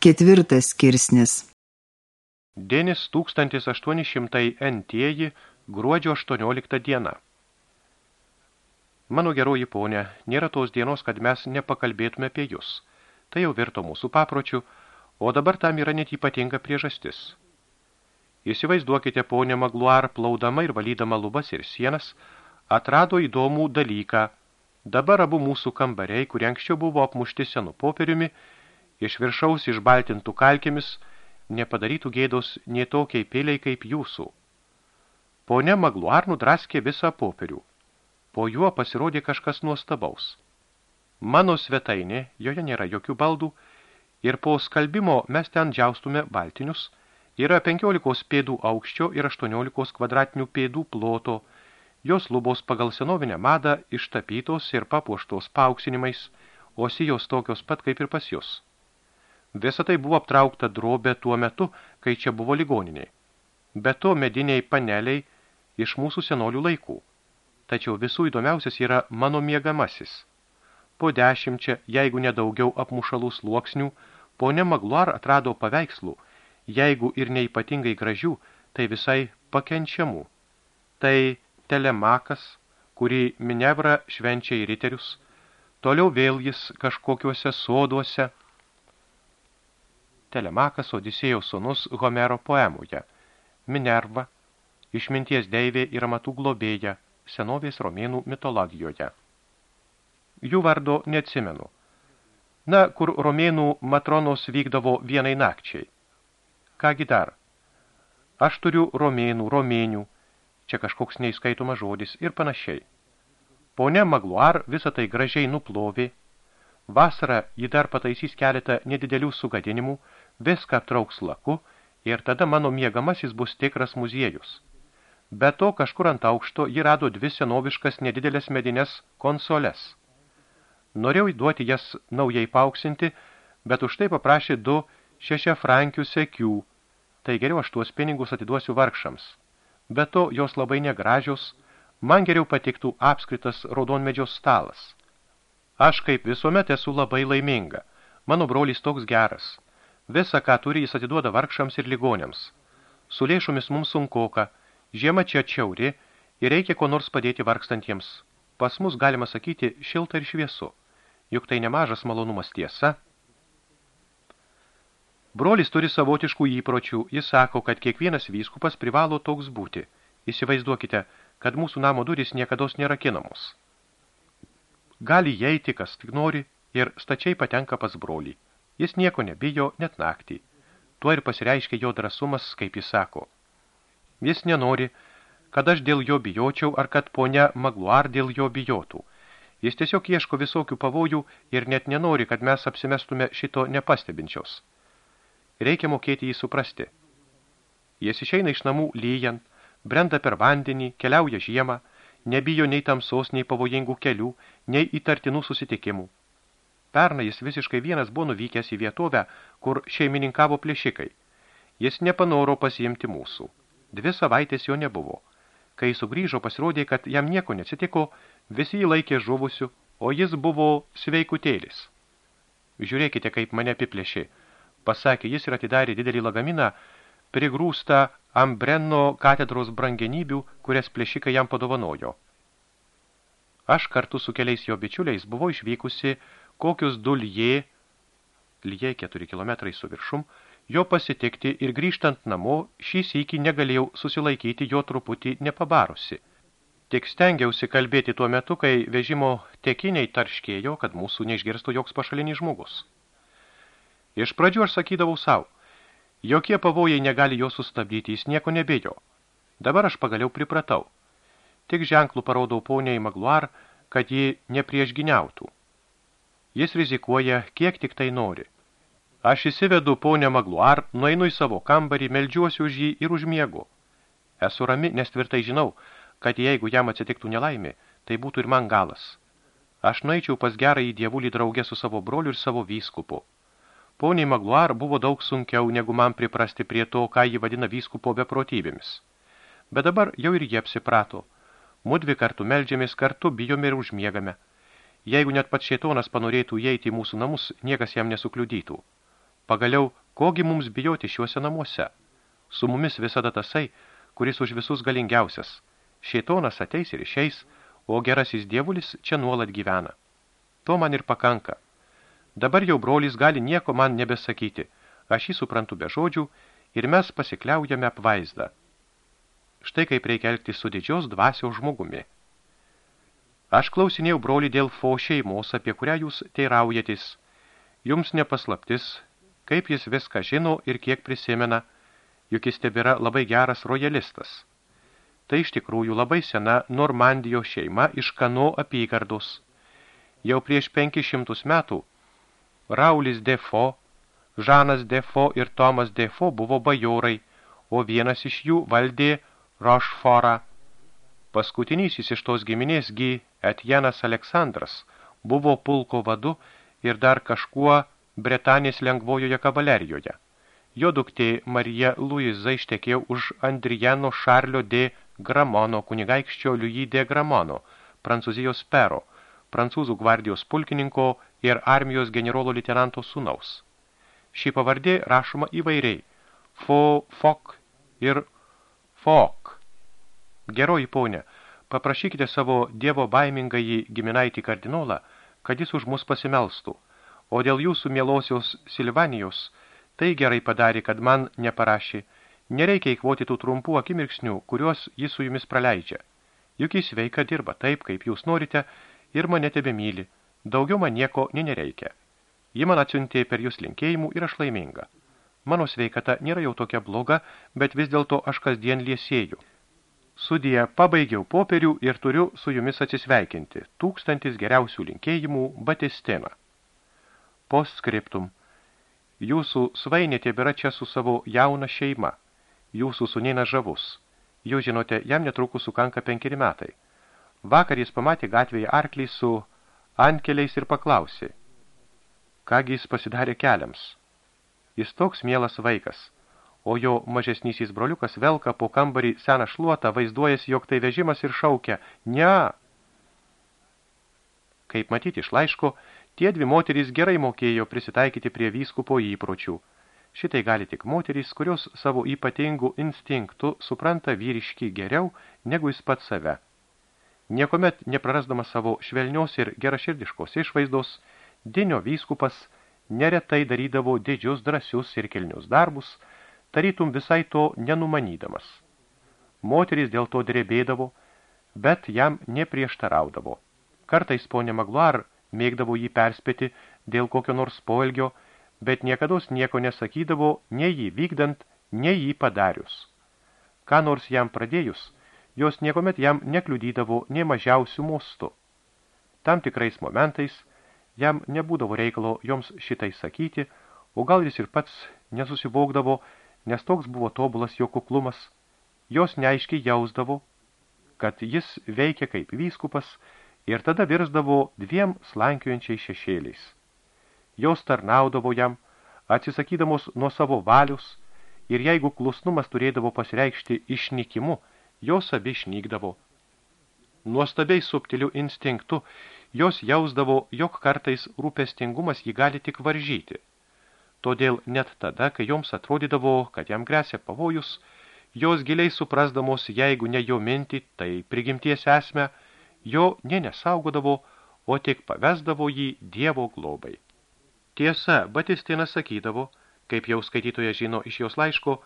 Ketvirtas skirsnis Denis 1800 entieji gruodžio 18 diena. Mano geroji ponė, nėra tos dienos, kad mes nepakalbėtume apie jūs. Tai jau virto mūsų papročių, o dabar tam yra net ypatinga priežastis. Įsivaizduokite ponė Magluar, plaudama ir valydama lubas ir sienas, atrado įdomų dalyką. Dabar abu mūsų kambariai, kurie anksčiau buvo apmušti senų popieriumi, iš viršaus išbaltintų kalkėmis, nepadarytų gėdos nie tokiai pėliai kaip jūsų. Pone Magluar nudraskė visą popierių. Po juo pasirodė kažkas nuostabaus. Mano svetainė, joje nėra jokių baldų, ir po skalbimo mes ten džiaustume baltinius, yra 15 pėdų aukščio ir 18 kvadratinių pėdų ploto, jos lubos pagal senovinę madą ištapytos ir papuoštos pauksinimais, o sijos tokios pat kaip ir pas jūs. Visa tai buvo aptraukta drobė tuo metu, kai čia buvo ligoniniai. Be to mediniai paneliai iš mūsų senolių laikų. Tačiau visų įdomiausias yra mano miegamasis. Po dešimčia, jeigu nedaugiau apmušalų sluoksnių, ponė Magluar atrado paveikslų, jeigu ir neipatingai gražių, tai visai pakenčiamų. Tai telemakas, kurį Minevra švenčia į riterius, toliau vėl jis kažkokiuose soduose – Telemakas Odisėjaus sonus Homero poemoje, Minerva, išminties deivė ir amatų globėja, senovės romėnų mitologijoje. Jų vardo neatsimenu. Na, kur romėnų matronos vykdavo vienai nakčiai. Kągi dar? Aš turiu romėnų, romėnių, čia kažkoks neįskaitomas žodis ir panašiai. Pone Magluar visą tai gražiai nuplovė. Vasarą ji dar pataisys keletą nedidelių sugadinimų, viską aptrauks laku ir tada mano miegamasis bus tikras muziejus. Be to, kažkur ant aukšto ji rado dvi senoviškas nedidelės medinės konsoles. Norėjau įduoti jas naujai pauksinti, bet už tai paprašė du šešia frankių sekių, tai geriau aš tuos pinigus atiduosiu vargšams. Be to, jos labai negražios, man geriau patiktų apskritas raudonmedžio stalas. Aš kaip visuomet esu labai laiminga. Mano brolis toks geras. Visa, ką turi, jis atiduoda vargšams ir ligonėms. Su lėšomis mums sunkoka, žiema čia čiauri ir reikia ko nors padėti vargstantiems. Pas mus, galima sakyti, šilta ir šviesu, juk tai nemažas malonumas tiesa. Brolis turi savotiškų įpročių, jis sako, kad kiekvienas vyskupas privalo toks būti. Įsivaizduokite, kad mūsų namo durys niekados nėra kinamos. Gali įeiti, kas tik nori, ir stačiai patenka pas brolį. Jis nieko nebijo net naktį. Tuo ir pasireiškia jo drąsumas, kaip jis sako. Jis nenori, kad aš dėl jo bijočiau ar kad ponia Magluar dėl jo bijotų. Jis tiesiog ieško visokių pavojų ir net nenori, kad mes apsimestume šito nepastebinčiaus. Reikia mokėti jį suprasti. Jis išeina iš namų lyjant, brenda per vandenį, keliauja žiemą, nebijo nei tamsos, nei pavojingų kelių, nei įtartinų susitikimų. Pernai jis visiškai vienas buvo nuvykęs į vietovę, kur šeimininkavo plėšikai. Jis nepanoro pasiimti mūsų. Dvi savaitės jo nebuvo. Kai sugrįžo, pasirodė, kad jam nieko neatsitiko, visi jį laikė žuvusiu, o jis buvo sveikutėlis. Žiūrėkite, kaip mane apiplėšė. Pasakė, jis ir atidarė didelį lagaminą, prigrūstą Ambrenno katedros brangenybių, kurias plėšikai jam padovanojo. Aš kartu su keliais jo bičiuliais buvau išvykusi kokius du lie, lie 4 km su viršum, jo pasitikti ir grįžtant namo šį sykį negalėjau susilaikyti jo truputį nepabarusi. Tik stengiausi kalbėti tuo metu, kai vežimo tekiniai tarškėjo, kad mūsų neišgirstų joks pašalinis žmogus. Iš pradžių aš sakydavau savo, jokie pavojai negali jo sustabdyti, jis nieko nebėjo. Dabar aš pagaliau pripratau. Tik ženklų parodau poniai Magluar, kad ji nepriešginiautų. Jis rizikuoja, kiek tik tai nori. Aš įsivedu ponę Magluar, nueinu į savo kambarį, meldžiuosi už jį ir užmiegu. Esu rami, nes tvirtai žinau, kad jeigu jam atsitiktų nelaimė, tai būtų ir man galas. Aš nueičiau pas gerą į dievulį draugę su savo broliu ir savo vyskupu. Poniai Magluar buvo daug sunkiau, negu man priprasti prie to, ką jį vadina vyskupo beprotybėmis. Bet dabar jau ir jie apsiprato. Mudvi kartu meldžiamės, kartu bijome ir užmiegame. Jeigu net pats šėtonas panorėtų įeiti į mūsų namus, niekas jam nesukliudytų. Pagaliau, kogi mums bijoti šiuose namuose? Su mumis visada tasai, kuris už visus galingiausias. Šeitonas ateis ir išeis, o gerasis dievulis čia nuolat gyvena. To man ir pakanka. Dabar jau brolis gali nieko man nebesakyti. Aš jį suprantu be žodžių ir mes pasikliaujame apvaizdą. Štai kaip reikia elgtis su didžios dvasios žmogumi. Aš klausinėjau brolį dėl fo šeimos, apie kurią jūs teiraujatis. Jums nepaslaptis, kaip jis viską žino ir kiek prisimena, juk jis tebėra labai geras rojalistas. Tai iš tikrųjų labai sena Normandijos šeima iš Kano apygardos. Jau prieš 500 metų Raulis Defo, Žanas Defo ir Tomas Defo buvo bajorai, o vienas iš jų valdė Rošforą. Paskutinysis iš tos giminės gi Etjenas Aleksandras buvo pulko vadu ir dar kažkuo Bretanės lengvojoje kavalerijoje. Jo duktė Marija Luiza ištekėjo už Andrijano Šarlio de Gramono kunigaikščio Liujį de Gramono, Prancūzijos pero, prancūzų gvardijos pulkininko ir armijos generolo literanto sūnaus. Ši pavardė rašoma įvairiai – fo, fok ir fok. Geroji ponė, paprašykite savo dievo baimingąjį giminaitį kardinolą, kad jis už mus pasimelstų, o dėl jūsų mielosios Silvanijos, tai gerai padarė, kad man neparašė, nereikia įkvoti tų trumpų akimirksnių, kuriuos jis su jumis praleidžia. Juk jis veika dirba taip, kaip jūs norite, ir mane tebe myli – Daugiau man nieko nereikia. Ji man atsiuntė per jūs linkėjimų ir aš laiminga. Mano sveikata nėra jau tokia bloga, bet vis dėlto aš kasdien liesėju. Sudie pabaigiau popierių ir turiu su jumis atsisveikinti. Tūkstantis geriausių linkėjimų Batistena. Postscriptum. Jūsų svainė tebėra čia su savo jauna šeima. Jūsų sunėna žavus. Jūs žinote, jam netrukus sukanka penkeri metai. Vakar jis pamatė gatvėje arklį su antkeliais ir paklausė, kągi jis pasidarė keliams. Jis toks mielas vaikas, o jo mažesnysis broliukas velka po kambarį seną šluotą, vaizduojasi, jog tai vežimas ir šaukia, ne. Kaip matyti iš laiško, tie dvi moterys gerai mokėjo prisitaikyti prie vyskupo įpročių. Šitai gali tik moterys, kurios savo ypatingų instinktų supranta vyriški geriau negu jis pats save. Niekomet neprarasdamas savo švelnios ir geraširdiškos išvaizdos, dinio vyskupas neretai darydavo didžius drąsius ir kilnius darbus, tarytum visai to nenumanydamas. Moteris dėl to drebėdavo, bet jam neprieštaraudavo. Kartais ponė Magluar mėgdavo jį perspėti dėl kokio nors poelgio, bet niekados nieko nesakydavo, nei jį vykdant, nei jį padarius. Ką nors jam pradėjus – jos niekomet jam nekliudydavo nie mažiausių mostų. Tam tikrais momentais jam nebūdavo reikalo joms šitai sakyti, o gal jis ir pats nesusivokdavo, nes toks buvo tobulas jo kuklumas, jos neaiškiai jausdavo, kad jis veikia kaip vyskupas ir tada virsdavo dviem slankiojančiais šešėliais. Jos tarnaudavo jam, atsisakydamos nuo savo valius, ir jeigu klusnumas turėdavo pasireikšti išnykimu, jos abi išnykdavo. Nuostabiai subtiliu instinktu jos jausdavo, jog kartais rūpestingumas jį gali tik varžyti. Todėl net tada, kai joms atrodydavo, kad jam grėsia pavojus, jos giliai suprasdamos, jeigu ne jo mintį, tai prigimties esmę, jo ne nesaugodavo, o tik pavesdavo jį Dievo globai. Tiesa, Batistinas sakydavo, kaip jau skaitytoje žino iš jos laiško,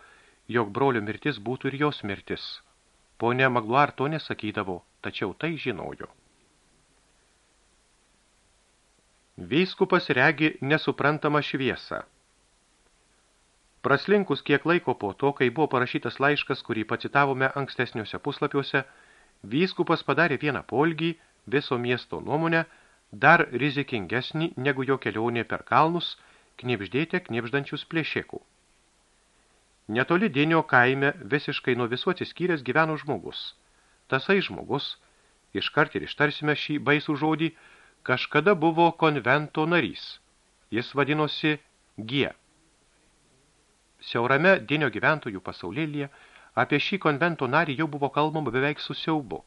jog brolio mirtis būtų ir jos mirtis. Pone Magluar to nesakydavo, tačiau tai žinojo. Vyskupas regi nesuprantamą šviesą. Praslinkus kiek laiko po to, kai buvo parašytas laiškas, kurį pacitavome ankstesniuose puslapiuose, vyskupas padarė vieną polgį viso miesto nuomonę, dar rizikingesnį negu jo kelionė per kalnus, knipždėte knipždančius plėšėkų. Netoli Dienio kaime visiškai nuo visų atsiskyręs gyveno žmogus. Tasai žmogus, iškart ir ištarsime šį baisų žodį, kažkada buvo konvento narys. Jis vadinosi G. Siaurame Dienio gyventojų pasaulėlyje apie šį konvento narį jau buvo kalbama beveik su siaubu.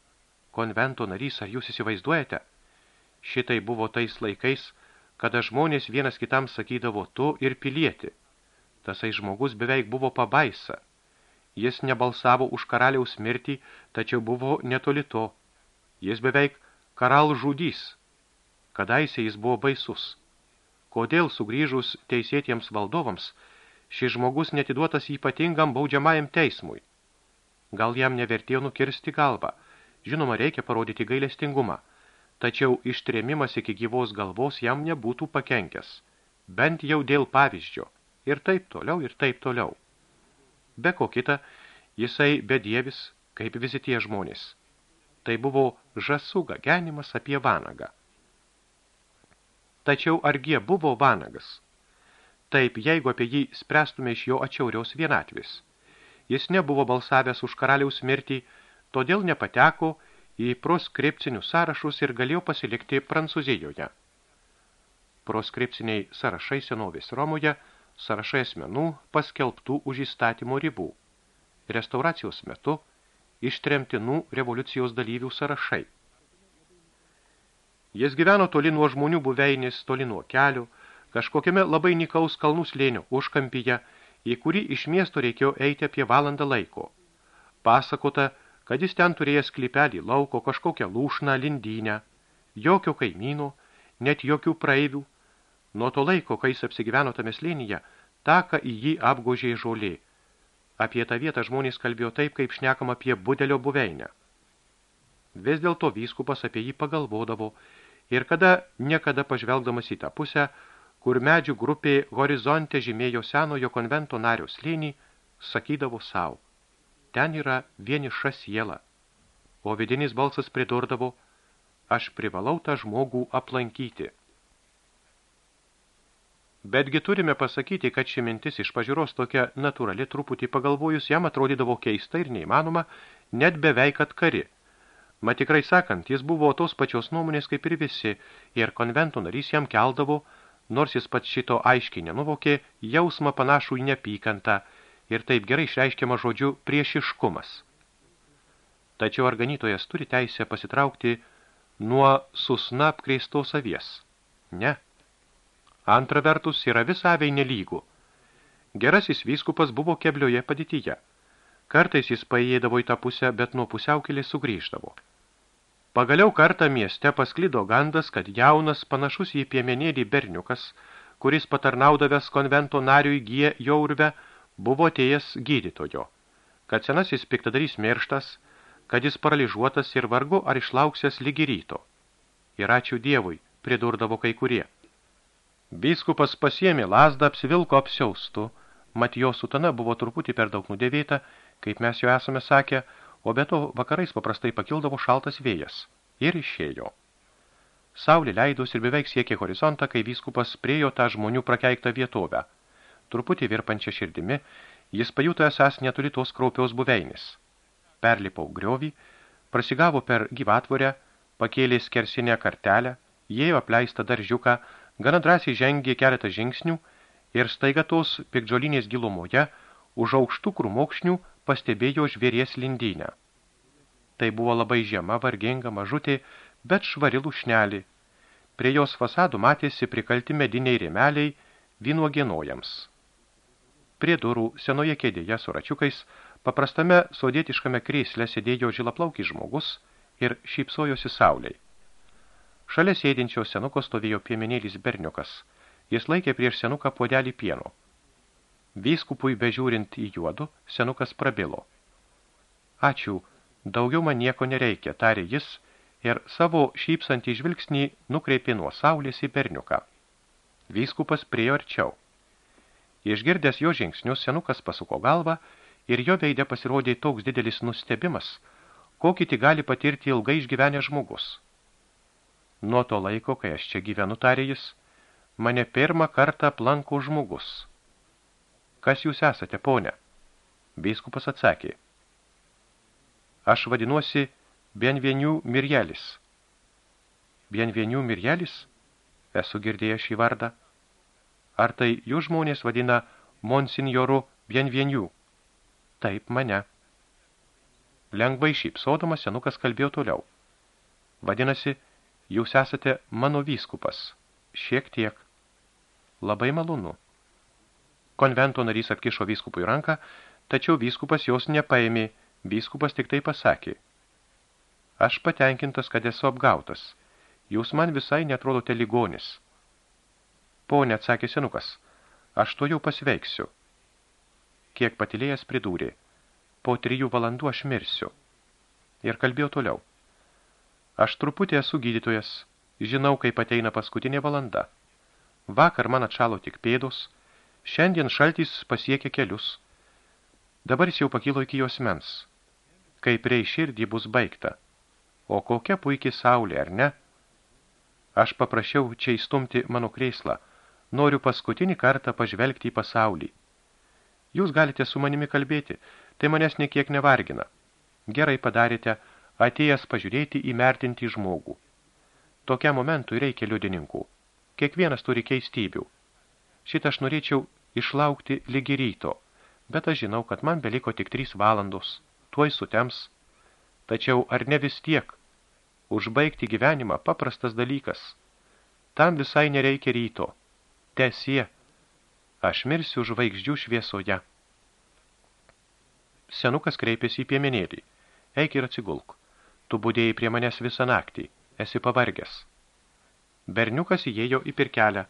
Konvento narys, ar jūs įsivaizduojate? Šitai buvo tais laikais, kada žmonės vienas kitam sakydavo tu ir pilieti – tasai žmogus beveik buvo pabaisa. Jis nebalsavo už karaliaus mirtį, tačiau buvo netoli to. Jis beveik karal žudys. Kadaise jis buvo baisus. Kodėl sugrįžus teisėtiems valdovams, šis žmogus netiduotas ypatingam baudžiamajam teismui? Gal jam nevertėjo nukirsti galvą? Žinoma, reikia parodyti gailestingumą, tačiau ištrėmimas iki gyvos galvos jam nebūtų pakenkęs. Bent jau dėl pavyzdžio. Ir taip toliau, ir taip toliau. Be ko kita, jisai bedievis, kaip visi tie žmonės. Tai buvo žasų gagenimas apie vanagą. Tačiau argie buvo vanagas? Taip, jeigu apie jį spręstume iš jo atšiauriaus vienatvis. Jis nebuvo balsavęs už karaliaus mirtį, todėl nepateko į proskripcinius sąrašus ir galėjo pasilikti Prancūzijoje. Proskripciniai sąrašai senovės Romoje – sąrašai asmenų paskelbtų už įstatymo ribų. Restauracijos metu ištremtinų revoliucijos dalyvių sąrašai. Jis gyveno toli nuo žmonių buveinis, toli nuo kelių, kažkokiame labai nikaus kalnų slėnio užkampyje, į kurį iš miesto reikėjo eiti apie valandą laiko. Pasakota, kad jis ten turėjęs klipelį lauko kažkokią lūšną lindynę, jokio kaimyno, net jokių praeivių, Nuo to laiko, kai jis apsigyveno tame slėnyje, taką į jį apgožė žolė. Apie tą vietą žmonės kalbėjo taip, kaip šnekam apie budelio buveinę. Vis dėlto vyskupas apie jį pagalvodavo ir kada niekada pažvelgdamas į tą pusę, kur medžių grupė horizonte žymėjo senojo konvento nario slėnį, sakydavo savo, ten yra vieniša siela, o vidinis balsas pridurdavo, aš privalau tą žmogų aplankyti. Betgi turime pasakyti, kad ši mintis iš pažiūros tokia natūrali truputį pagalvojus jam atrodydavo keista ir neįmanoma, net beveik atkari. Mat tikrai sakant, jis buvo tos pačios nuomonės kaip ir visi, ir konvento narys jam keldavo, nors jis pats šito aiškiai nenuvokė, jausmą panašų į nepykantą ir taip gerai išreiškiama žodžiu priešiškumas. Tačiau organitojas turi teisę pasitraukti nuo susna apkreistos avies. Ne. Antra vertus yra visavei nelygų. Gerasis vyskupas buvo keblioje padėtyje. Kartais jis paėdavo į tą pusę, bet nuo pusiaukelės sugrįždavo. Pagaliau kartą mieste pasklido gandas, kad jaunas, panašus į piemenėlį berniukas, kuris patarnaudavęs konvento nariui gie jo urve, buvo atėjęs gydytojo, kad senasis piktadarys mirštas, kad jis paralyžuotas ir vargu ar išlauksęs lygi ryto. Ir ačiū Dievui, pridurdavo kai kurie. Biskupas pasiėmė lasdą, apsivilko apsiaustų, mat jo sutana buvo truputį per daug nudėvėta, kaip mes jau esame sakę, o be to vakarais paprastai pakildavo šaltas vėjas ir išėjo. Saulė leidus ir beveik siekė horizontą, kai vyskupas priejo tą žmonių prakeiktą vietovę. Truputį virpančią širdimi, jis pajuto esas neturi tos kraupios buveinis. Perlipau griovį, prasigavo per gyvatvorę, pakėlė skersinę kartelę, jėjo apleistą daržiuką, Gana drąsiai žengė keletą žingsnių ir staiga tos pikdžolinės gilumoje už aukštų krūmokšnių pastebėjo žvėries lindynę. Tai buvo labai žema, varginga, mažutė, bet švari lušnelį. Prie jos fasadų matėsi prikalti mediniai rėmeliai vynuogienojams. Prie durų senoje kėdėje su račiukais paprastame sodietiškame krėsle sėdėjo žilaplaukis žmogus ir šypsojosi sauliai. Šalia sėdinčio senuko stovėjo piemenėlis berniukas. Jis laikė prieš senuką puodelį pieno. Vyskupui bežiūrint į juodu, senukas prabilo. Ačiū, daugiau man nieko nereikia, tarė jis ir savo šypsantį žvilgsnį nukreipė nuo saulės į berniuką. Vyskupas priejo arčiau. Išgirdęs jo žingsnius, senukas pasuko galvą ir jo veidė pasirodė toks didelis nustebimas, kokį tik gali patirti ilgai išgyvenę žmogus. Nuo to laiko, kai aš čia gyvenu, tarė jis, mane pirmą kartą aplanko žmogus. Kas jūs esate, ponė? Biskupas atsakė. Aš vadinuosi Bienvenių Mirjelis. Bienvenių Mirjelis? Esu girdėjęs šį vardą. Ar tai jūs žmonės vadina Monsignoru Bienvenių? Taip, mane. Lengvai šypsodamas senukas kalbėjo toliau. Vadinasi, Jūs esate mano vyskupas. Šiek tiek. Labai malonu. Konvento narys atkišo vyskupui ranką, tačiau vyskupas jos nepaėmė, vyskupas tik tai pasakė. Aš patenkintas, kad esu apgautas. Jūs man visai netrodote ligonis. Pone, atsakė senukas, aš to jau pasveiksiu. Kiek patilėjęs pridūrė, po trijų valandų aš mirsiu. Ir kalbėjo toliau. Aš truputį esu gydytojas, žinau, kaip ateina paskutinė valanda. Vakar man atšalo tik pėdos, Šiandien šaltis pasiekė kelius. Dabar jis jau pakilo iki jos mens. Kai prie širdį bus baigta. O kokia puikiai saulė, ar ne? Aš paprašiau čia įstumti mano kreislą. Noriu paskutinį kartą pažvelgti į pasaulį. Jūs galite su manimi kalbėti, tai manęs niekiek nevargina. Gerai padarėte, atėjęs pažiūrėti įmertinti žmogų. Tokiam momentui reikia liudininkų. Kiekvienas turi keistybių. Šitą aš norėčiau išlaukti lygi ryto, bet aš žinau, kad man beliko tik trys valandos, tuoj sutems. Tačiau ar ne vis tiek? Užbaigti gyvenimą paprastas dalykas. Tam visai nereikia ryto. Tesie. Aš mirsiu žvaigždžių šviesoje. Senukas kreipėsi į piemenėlį. Eik ir atsigulk. Tu būdėjai prie manęs visą naktį. Esi pavargęs. Berniukas įėjo į pirkelę,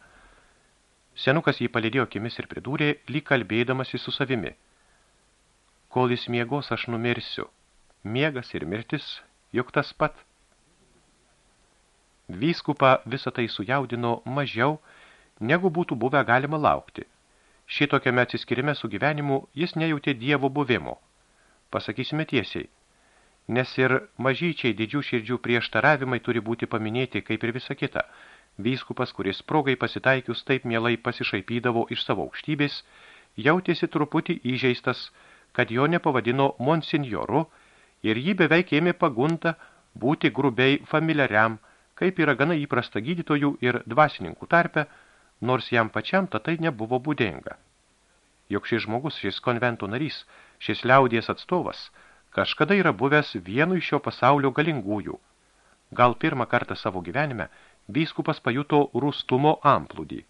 Senukas jį palidėjo akimis ir pridūrė, lyg kalbėdamasi su savimi. Kol jis miegos, aš numirsiu. Miegas ir mirtis, juk tas pat. Vyskupą visą tai sujaudino mažiau, negu būtų buvę galima laukti. Šitokiame atsiskirime su gyvenimu jis nejautė dievo buvimo. Pasakysime tiesiai. Nes ir mažyčiai didžių širdžių prieštaravimai turi būti paminėti kaip ir visa kita – Vyskupas, kuris progai pasitaikius taip mielai pasišaipydavo iš savo aukštybės, jautėsi truputį įžeistas, kad jo nepavadino monsinjoru ir jį beveik ėmė pagunta būti grubiai familiariam, kaip yra gana įprasta gydytojų ir dvasininkų tarpe, nors jam pačiam tai nebuvo būdinga. Juk šis žmogus, šis konvento narys, šis liaudies atstovas, kažkada yra buvęs vienu iš šio pasaulio galingųjų. Gal pirmą kartą savo gyvenime – vyskupas pajuto rūstumo amplūdį.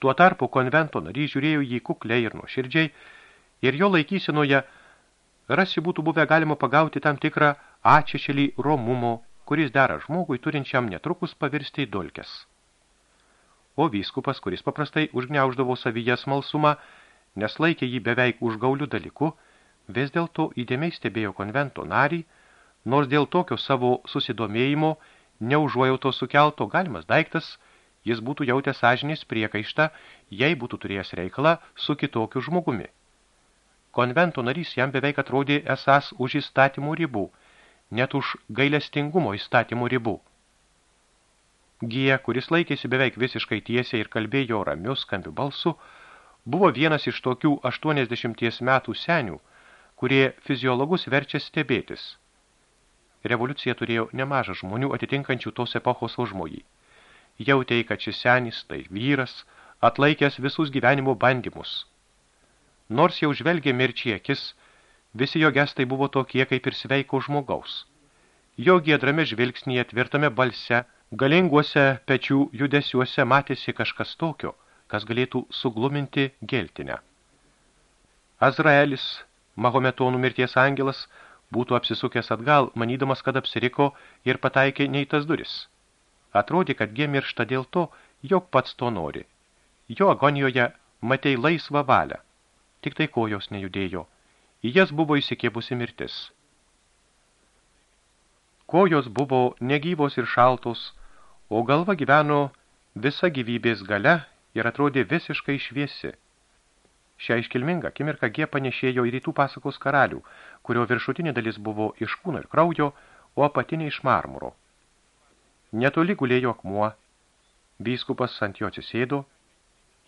Tuo tarpu konvento narys žiūrėjo jį kukliai ir nuoširdžiai, ir jo laikysenoje rasi būtų buvę galima pagauti tam tikrą ačiešelį romumo, kuris dera žmogui turinčiam netrukus pavirsti į dolkes. O vyskupas, kuris paprastai užgniauždavo savyje smalsumą, nes laikė jį beveik užgaulių dalyku, vis dėlto įdėmiai stebėjo konvento narį, nors dėl tokio savo susidomėjimo neužuojauto sukelto galimas daiktas, jis būtų jautęs sąžinės priekaištą, jei būtų turėjęs reikalą su kitokiu žmogumi. Konvento narys jam beveik atrodė esas už įstatymų ribų, net už gailestingumo įstatymų ribų. Gija, kuris laikėsi beveik visiškai tiesiai ir kalbėjo ramiu skambiu balsu, buvo vienas iš tokių 80 metų senių, kurie fiziologus verčia stebėtis – Revoliucija turėjo nemažą žmonių atitinkančių tos epochos užmojį. Jautė, kad šis senis, tai vyras, atlaikęs visus gyvenimo bandymus. Nors jau žvelgė mirčiai akis, visi jo gestai buvo tokie kaip ir sveiko žmogaus. Jo giedrame žvilgsnyje tvirtame balse, galinguose pečių judesiuose matėsi kažkas tokio, kas galėtų sugluminti geltinę. Azraelis, Mahometonų mirties angelas, būtų apsisukęs atgal, manydamas, kad apsiriko ir pataikė nei tas duris. Atrodė, kad gie miršta dėl to, jog pats to nori. Jo agonijoje matei laisvą valią, tik tai kojos nejudėjo. Į jas buvo įsikėbusi mirtis. Kojos buvo negyvos ir šaltos, o galva gyveno visa gyvybės gale ir atrodė visiškai šviesi. Šią iškilmingą akimirką G panešėjo į rytų pasakos karalių, kurio viršutinė dalis buvo iš kūno ir kraujo, o apatinė iš marmuro. Netoli gulėjo akmuo, vyskupas ant jo atsisėdo,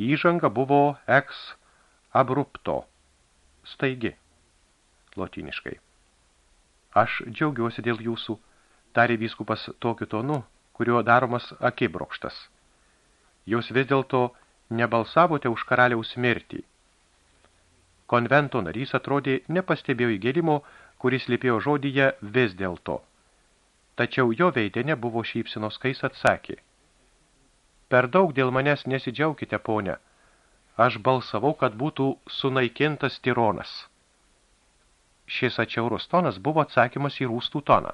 įžanga buvo ex abrupto, staigi, lotiniškai. Aš džiaugiuosi dėl jūsų, tarė vyskupas tokiu tonu, kurio daromas akibrokštas. Jūs vis dėlto nebalsavote už karaliaus mirtį Konvento narys atrodė nepastebėjo įgėrimo, kuris lipėjo žodyje vis dėlto. Tačiau jo veidė nebuvo šypsinos, kai jis atsakė. Per daug dėl manęs nesidžiaukite, ponia. Aš balsavau, kad būtų sunaikintas tironas. Šis atšiaurus tonas buvo atsakymas į rūstų toną.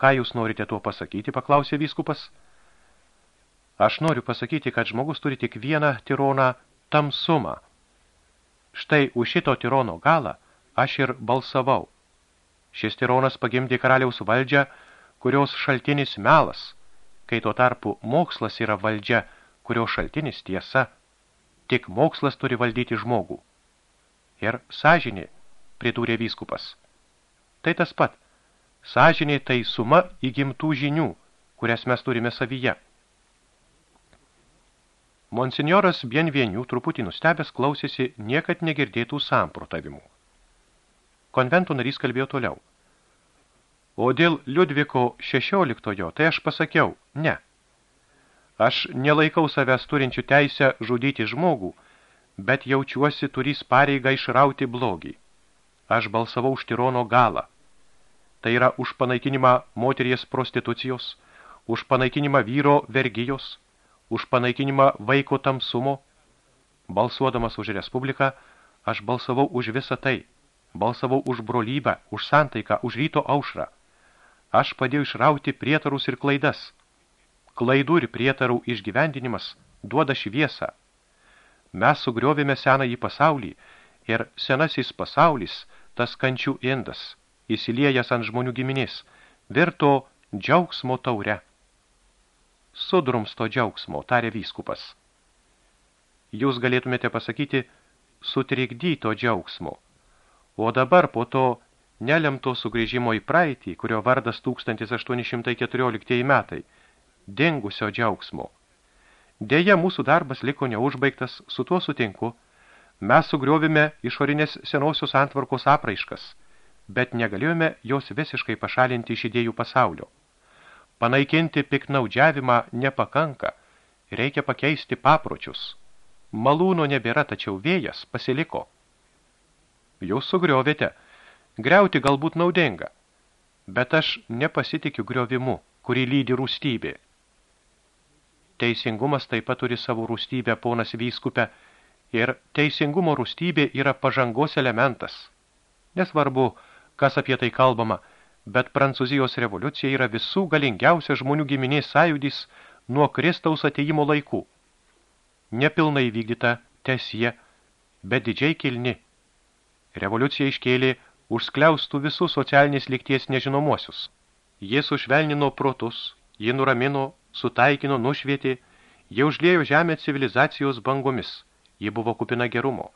Ką jūs norite tuo pasakyti, paklausė vyskupas. Aš noriu pasakyti, kad žmogus turi tik vieną tironą tamsumą. Štai už šito tirono galą aš ir balsavau. Šis tironas pagimdė karaliaus valdžią, kurios šaltinis melas, kai tuo tarpu mokslas yra valdžia, kurio šaltinis tiesa. Tik mokslas turi valdyti žmogų. Ir sąžinė, pridūrė vyskupas. Tai tas pat. Sąžinė tai suma įgimtų žinių, kurias mes turime savyje. Monsignoras Bienvienių truputį nustebęs klausėsi niekad negirdėtų samprotavimų. Konvento narys kalbėjo toliau. O dėl Liudviko XVI, tai aš pasakiau, ne. Aš nelaikau savęs turinčių teisę žudyti žmogų, bet jaučiuosi turys pareigą išrauti blogį. Aš balsavau už tirono galą. Tai yra už panaikinimą moteries prostitucijos, už panaikinimą vyro vergijos, už panaikinimą vaiko tamsumo. Balsuodamas už Respubliką, aš balsavau už visą tai. Balsavau už brolybę, už santaiką, už ryto aušrą. Aš padėjau išrauti prietarus ir klaidas – klaidų ir prietarų išgyvendinimas duoda šviesą. Mes sugriovėme senąjį pasaulį ir senasis pasaulis, tas kančių indas, įsiliejas ant žmonių giminės, virto džiaugsmo taure. Sudrumsto džiaugsmo, tarė vyskupas. Jūs galėtumėte pasakyti sutrikdyto džiaugsmo, o dabar po to nelemto sugrįžimo į praeitį, kurio vardas 1814 metai – dingusio džiaugsmo. Deja, mūsų darbas liko neužbaigtas, su tuo sutinku. Mes sugriovime išorinės senosios antvarkos apraiškas, bet negalėjome jos visiškai pašalinti iš idėjų pasaulio. Panaikinti piknaudžiavimą nepakanka, reikia pakeisti papročius. Malūno nebėra, tačiau vėjas pasiliko. Jūs sugriovėte, griauti galbūt naudinga, bet aš nepasitikiu griovimu, kurį lydi rūstybė. Teisingumas taip pat turi savo rūstybę, ponas vyskupė, ir teisingumo rūstybė yra pažangos elementas. Nesvarbu, kas apie tai kalbama, bet Prancūzijos revoliucija yra visų galingiausia žmonių giminės sąjūdis nuo Kristaus ateimo laikų. Nepilnai vykdyta tesie, bet didžiai kilni. Revoliucija iškėlė užskliaustų visų socialinės likties nežinomosius. Jie sušvelnino protus, jie nuramino sutaikino, nušvietė, jie užlėjo žemę civilizacijos bangomis, ji buvo kupina gerumo.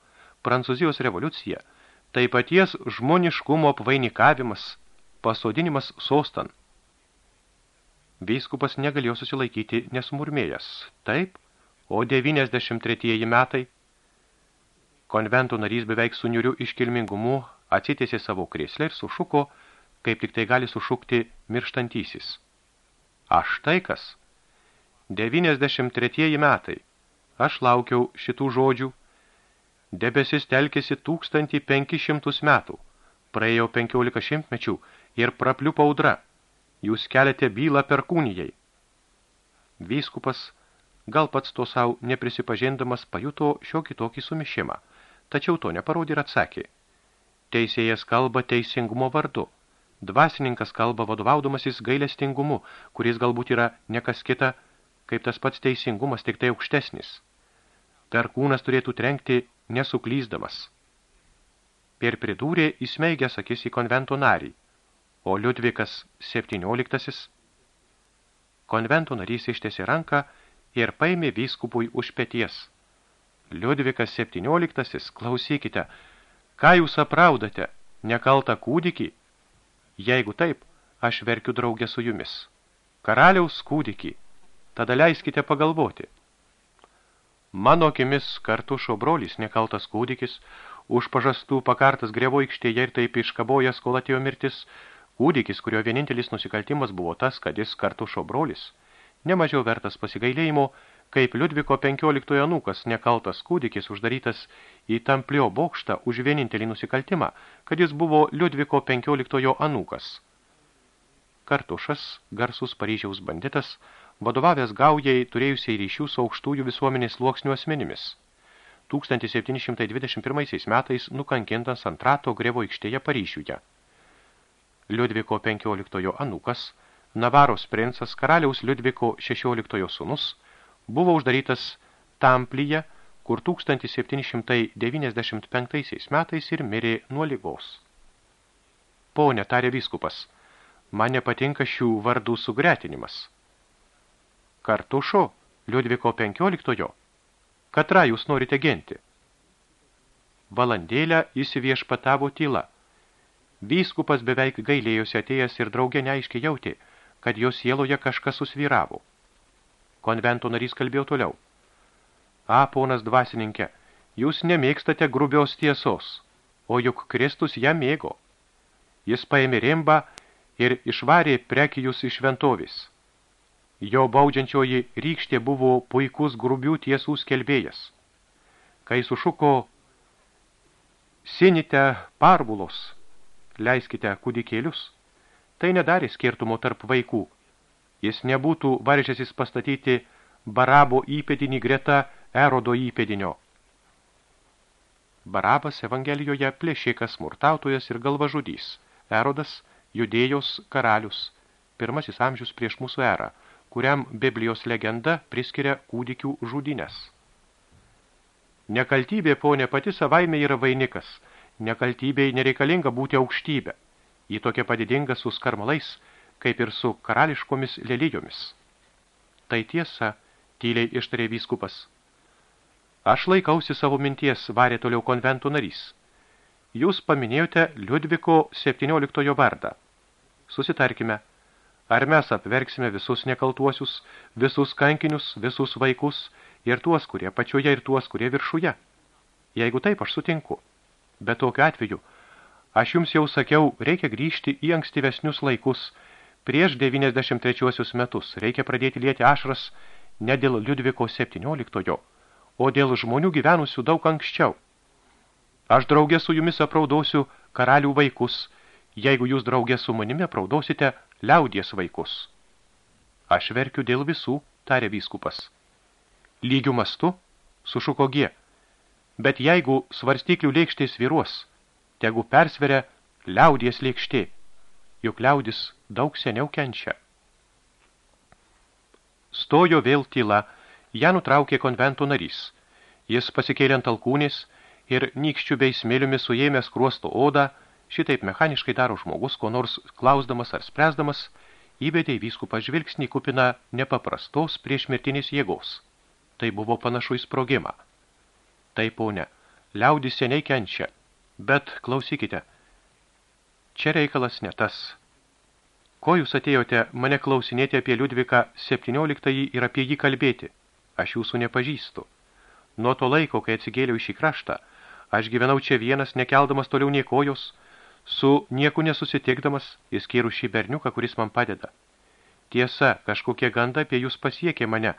Prancūzijos revoliucija – tai paties žmoniškumo apvainikavimas, pasodinimas sostan. Vyskupas negalėjo susilaikyti nesmurmėjęs. Taip, o 93 metai konvento narys beveik su niuriu iškilmingumu atsitėsi savo krėslę ir sušuko, kaip tik tai gali sušukti mirštantysis. Aš tai kas? 93 metai. Aš laukiau šitų žodžių. Debesis telkėsi 1500 metų. Praėjo 15 šimtmečių ir prapliupo audra. Jūs keliate bylą per kūnijai. Vyskupas, gal pats to savo neprisipažindamas, pajuto šiokį tokį sumišimą, tačiau to neparodė ir atsakė. Teisėjas kalba teisingumo vardu. Dvasininkas kalba vadovaudamasis gailestingumu, kuris galbūt yra nekas kita, kaip tas pats teisingumas, tik tai aukštesnis. Perkūnas turėtų trenkti nesuklyzdamas. Per pridūrė įsmeigęs akis į konvento narį, o Liudvikas XVII konvento narys ištėsi ranką ir paėmė vyskupui už peties. Liudvikas XVII, klausykite, ką jūs apraudate, nekaltą kūdikį? Jeigu taip, aš verkiu draugę su jumis. Karaliaus kūdikį tada leiskite pagalvoti. Mano akimis kartu šobrolis nekaltas kūdikis, už pažastų pakartas grevo aikštėje ir taip iškabojęs, kol atėjo mirtis, kūdikis, kurio vienintelis nusikaltimas buvo tas, kad jis kartu šobrolis, nemažiau vertas pasigailėjimo, kaip Liudviko 15 anūkas nekaltas kūdikis uždarytas į Tamplio bokštą už vienintelį nusikaltimą, kad jis buvo Liudviko 15 anūkas. Kartušas, garsus Paryžiaus banditas, vadovavęs gaujai turėjusiai ryšių su aukštųjų visuomenės sluoksnių asmenimis. 1721 metais nukankintas Antrato grevo aikštėje Paryžiuje. Liudviko 15 anukas, Navaros princas, karaliaus Liudviko 16 sūnus, buvo uždarytas Tamplyje, kur 1795 metais ir mirė nuo ligos. Pone, tarė vyskupas, man nepatinka šių vardų sugretinimas. Kartušo, Liudviko 15 Katrą jūs norite genti? Valandėlę įsiviešpatavo tyla. Vyskupas beveik gailėjosi atėjęs ir draugė neaiškiai jautė, kad jos sieloje kažkas susvyravo. Konvento narys kalbėjo toliau. A, ponas dvasininkė, jūs nemėgstate grubios tiesos, o juk Kristus ją mėgo. Jis paėmė rimbą ir išvarė prekijus iš šventovis. Jo baudžiančioji rykštė buvo puikus grubių tiesų skelbėjas. Kai sušuko sinite parvulos, leiskite kūdikėlius, tai nedarė skirtumo tarp vaikų. Jis nebūtų varžęsis pastatyti Barabo įpėdinį greta Erodo įpėdinio. Barabas Evangelijoje plėšikas, smurtautojas ir galvažudys. Erodas, judėjos karalius, pirmasis amžius prieš mūsų erą – kuriam Biblijos legenda priskiria kūdikių žudinės. Nekaltybė, ponė, pati savaime yra vainikas. Nekaltybei nereikalinga būti aukštybė. Ji tokia padidinga su skarmalais, kaip ir su karališkomis lelijomis. Tai tiesa, tyliai ištarė vyskupas. Aš laikausi savo minties, varė toliau konventų narys. Jūs paminėjote Liudviko 17 vardą. Susitarkime, Ar mes apverksime visus nekaltuosius, visus kankinius, visus vaikus, ir tuos, kurie pačioje, ir tuos, kurie viršuje? Jeigu taip, aš sutinku. Bet tokiu atveju, aš jums jau sakiau, reikia grįžti į ankstyvesnius laikus. Prieš 93 metus reikia pradėti lieti ašras ne dėl Liudviko 17, o dėl žmonių gyvenusių daug anksčiau. Aš draugė su jumis apraudosiu karalių vaikus, jeigu jūs draugė su manimi apraudosite liaudies vaikus. Aš verkiu dėl visų, tarė vyskupas. Lygių mastu, sušuko G. Bet jeigu svarstyklių lėkštės viruos, tegu persveria liaudies lėkštė, juk liaudis daug seniau kenčia. Stojo vėl tyla, ją nutraukė konvento narys. Jis pasikėlė ant alkūnės ir nykščių bei smėliumi suėmęs kruosto odą, Šitaip mechaniškai daro žmogus, ko nors klausdamas ar spręsdamas, įvedė į vyskupą žvilgsnį kupina nepaprastos priešmirtinės jėgos. Tai buvo panašu į sprogimą. Tai, ponė, liaudis seniai kenčia, bet klausykite, čia reikalas ne tas. Ko jūs atėjote mane klausinėti apie Liudviką 17 ir apie jį kalbėti? Aš jūsų nepažįstu. Nuo to laiko, kai atsigėliau į šį kraštą, aš gyvenau čia vienas, nekeldamas toliau nie kojos, su nieku nesusitikdamas, įskyrus šį berniuką, kuris man padeda. Tiesa, kažkokie ganda apie jūs pasiekė mane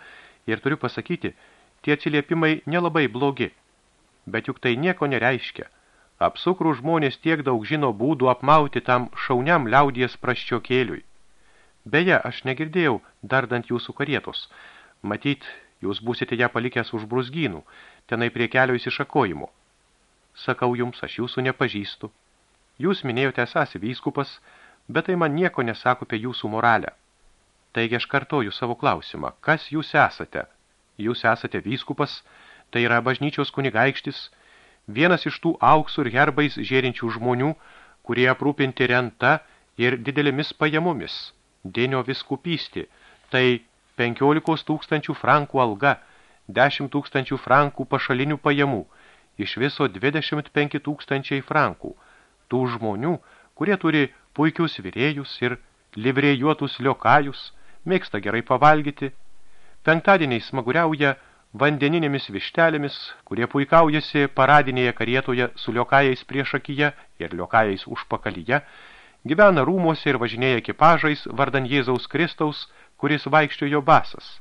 ir turiu pasakyti, tie atsiliepimai nelabai blogi, bet juk tai nieko nereiškia. Apsukrų žmonės tiek daug žino būdų apmauti tam šauniam liaudies praščiokėliui. Beje, aš negirdėjau, dardant jūsų karietos. Matyt, jūs būsite ją palikęs už brusgynų, tenai prie kelio įsišakojimo. Sakau jums, aš jūsų nepažįstu. Jūs minėjote esas vyskupas, bet tai man nieko nesako apie jūsų moralę. Taigi aš kartoju savo klausimą. Kas jūs esate? Jūs esate vyskupas, tai yra bažnyčios kunigaikštis, vienas iš tų auksų ir herbais žėrinčių žmonių, kurie aprūpinti renta ir didelėmis pajamomis. Denio viskupystį, tai 15 tūkstančių frankų alga, 10 tūkstančių frankų pašalinių pajamų, iš viso 25 tūkstančiai frankų – tų žmonių, kurie turi puikius virėjus ir livrėjuotus liokajus, mėgsta gerai pavalgyti, penktadieniai smaguriauja vandeninėmis vištelėmis, kurie puikaujasi paradinėje karietoje su liokajais priešakyje ir liokajais užpakalyje, gyvena rūmuose ir važinėja ekipažais vardan Jėzaus Kristaus, kuris vaikščiojo basas.